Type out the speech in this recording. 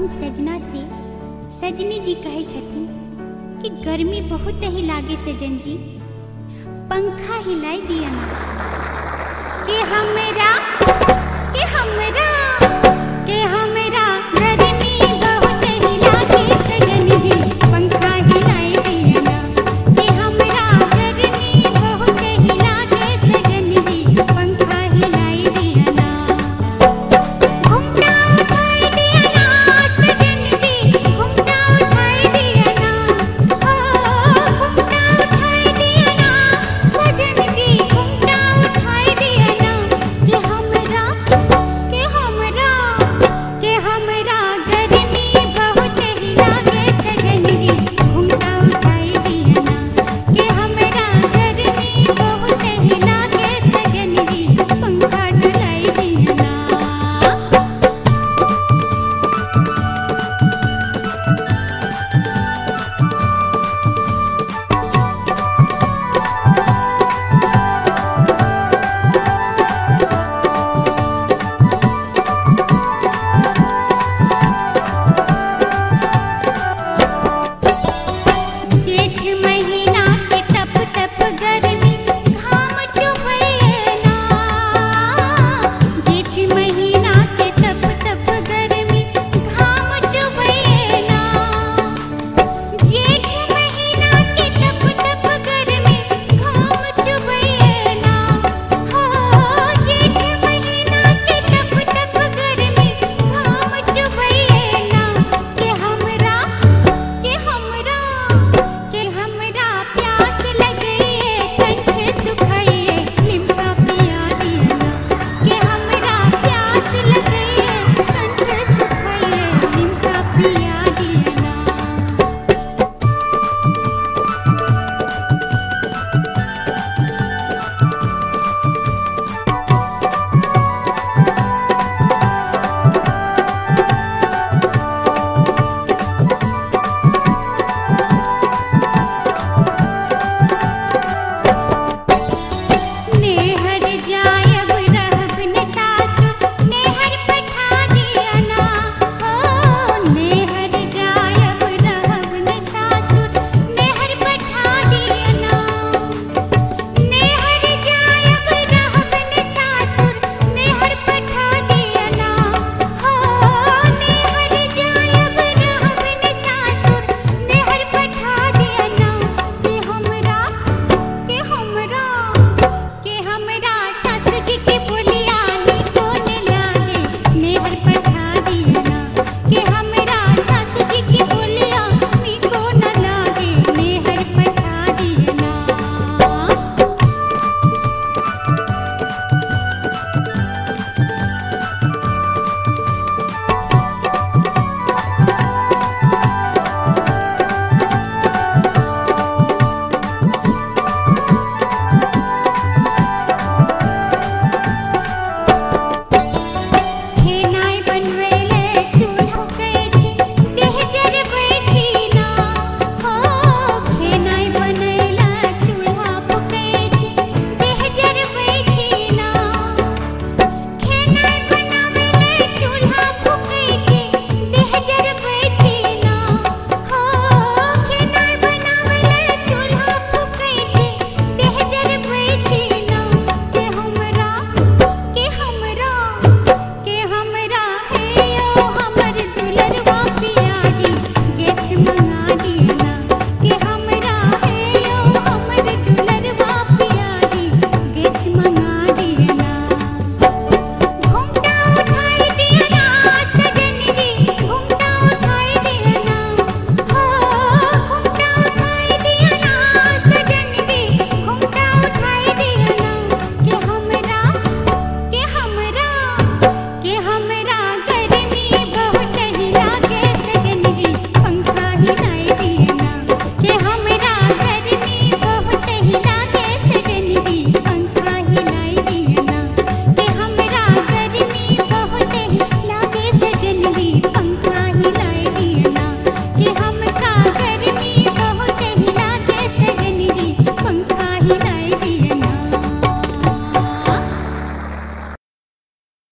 अपन सजना से, सजनी जी कहे छथिन कि गर्मी बहुत ही लागे सजन जी। पंखा हिलाई दिया ना कि हमें